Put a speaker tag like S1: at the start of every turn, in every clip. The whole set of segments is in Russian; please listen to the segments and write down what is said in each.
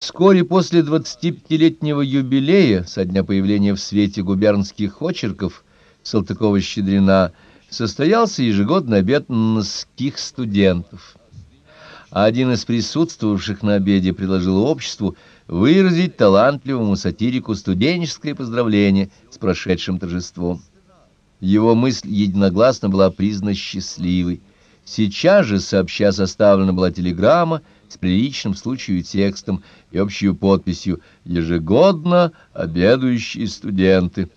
S1: Вскоре после 25-летнего юбилея, со дня появления в свете губернских очерков Салтыкова-Щедрина, состоялся ежегодный обед нских студентов. Один из присутствовавших на обеде предложил обществу выразить талантливому сатирику студенческое поздравление с прошедшим торжеством. Его мысль единогласно была признана счастливой. Сейчас же, сообща, составлена была телеграмма с приличным случаю текстом и общей подписью «Ежегодно обедающие студенты».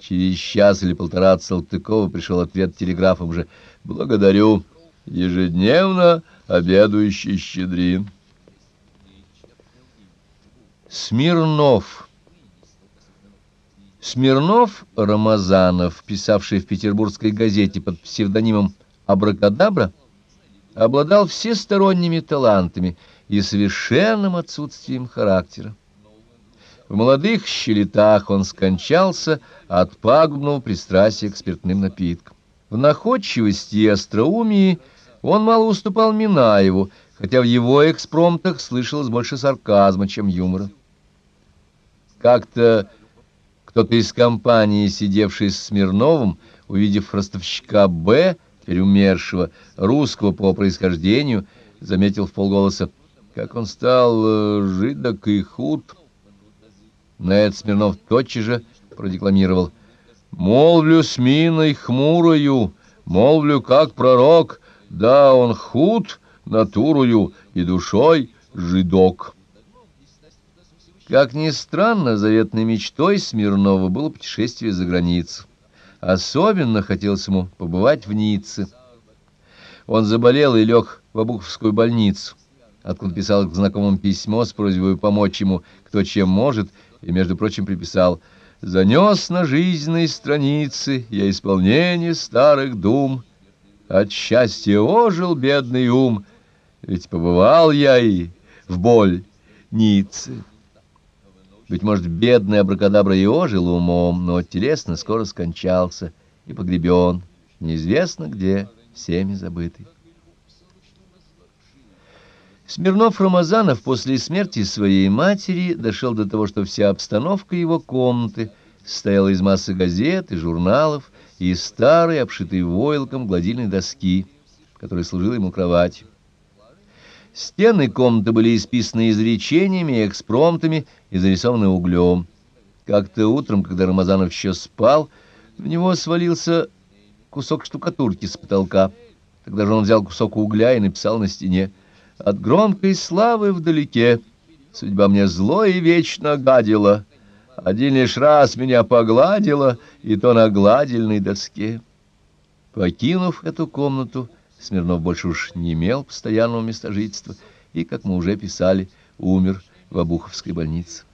S1: Через час или полтора от Салтыкова пришел ответ телеграфом же «Благодарю, ежедневно обедающий щедрин». Смирнов Смирнов Рамазанов, писавший в петербургской газете под псевдонимом Абракадабра обладал всесторонними талантами и совершенным отсутствием характера. В молодых щелетах он скончался от пагубного пристрастия к спиртным напиткам. В находчивости и остроумии он мало уступал Минаеву, хотя в его экспромтах слышалось больше сарказма, чем юмора. Как-то кто-то из компании, сидевший с Смирновым, увидев ростовщика Б., теперь умершего, русского по происхождению, заметил в полголоса, как он стал э, жидок и худ. Это Смирнов тотчас же продекламировал. «Молвлю с миной хмурою, молвлю как пророк, да он худ натурою и душой жидок». Как ни странно, заветной мечтой Смирнова было путешествие за границу. Особенно хотелось ему побывать в Ницце. Он заболел и лег в Обуховскую больницу, откуда писал к знакомым письмо с просьбой помочь ему, кто чем может, и, между прочим, приписал «Занес на жизненной странице я исполнение старых дум, от счастья ожил бедный ум, ведь побывал я и в боль Ницце». Быть может, бедный абракадабра и ожил умом, но телесно скоро скончался и погребен, неизвестно где, всеми забытый. Смирнов Рамазанов после смерти своей матери дошел до того, что вся обстановка его комнаты состояла из массы газет и журналов и старой, обшитой войлоком гладильной доски, которая служила ему кроватью. Стены комнаты были исписаны изречениями, экспромтами и зарисованы углем. Как-то утром, когда Рамазанов еще спал, в него свалился кусок штукатурки с потолка. Тогда же он взял кусок угля и написал на стене «От громкой славы вдалеке судьба мне зло и вечно гадила. Один лишь раз меня погладила, и то на гладильной доске». Покинув эту комнату, Смирнов больше уж не имел постоянного места жительства и, как мы уже писали, умер в Обуховской больнице.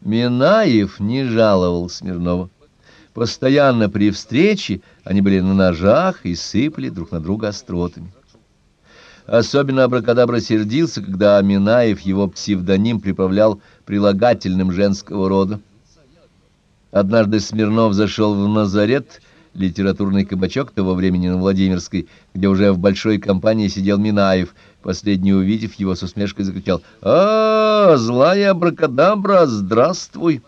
S1: Минаев не жаловал Смирнова. Постоянно при встрече они были на ножах и сыпали друг на друга остротами. Особенно Абракадабра сердился, когда Минаев его псевдоним приправлял прилагательным женского рода. Однажды Смирнов зашел в Назарет литературный кабачок того времени на Владимирской, где уже в большой компании сидел Минаев. Последний, увидев его, с усмешкой закричал «А, злая абракадабра, здравствуй!»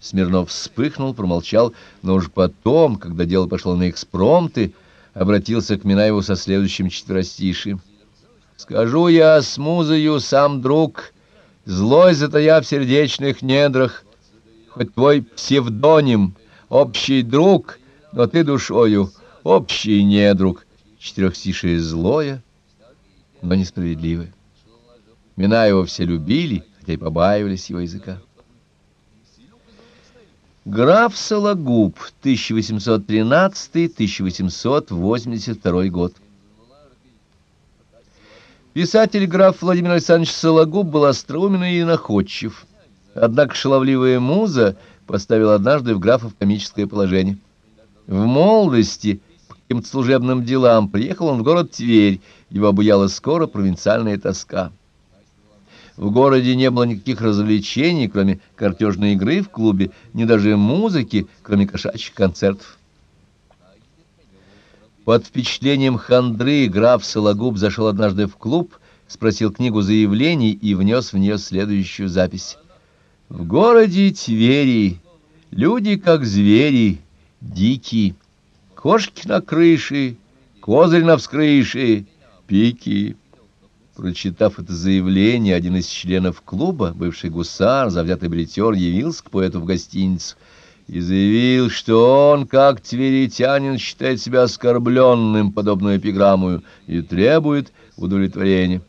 S1: Смирнов вспыхнул, промолчал, но уж потом, когда дело пошло на экспромты, обратился к Минаеву со следующим четверостишием. «Скажу я с музою, сам друг, злой затая в сердечных недрах, хоть твой псевдоним, общий друг — но ты душою общий недруг, четырехстишие злое, но несправедливое. Минаева все любили, хотя и побаивались его языка. Граф Сологуб, 1813-1882 год. Писатель граф Владимир Александрович Сологуб был остроумен и находчив. Однако шаловливая муза поставила однажды в графа в комическое положение – в молодости по каким-то служебным делам приехал он в город Тверь, его обуяла скоро провинциальная тоска. В городе не было никаких развлечений, кроме картежной игры в клубе, ни даже музыки, кроме кошачьих концертов. Под впечатлением хандры граф Сологуб зашел однажды в клуб спросил книгу заявлений и внес в нее следующую запись. «В городе Твери люди как звери, дикие, кошки на крыше, козырь на вскрыше, пики». Прочитав это заявление, один из членов клуба, бывший гусар, завзятый бритер, явился к поэту в гостиницу и заявил, что он, как тверитянин, считает себя оскорбленным подобную эпиграмму и требует удовлетворения.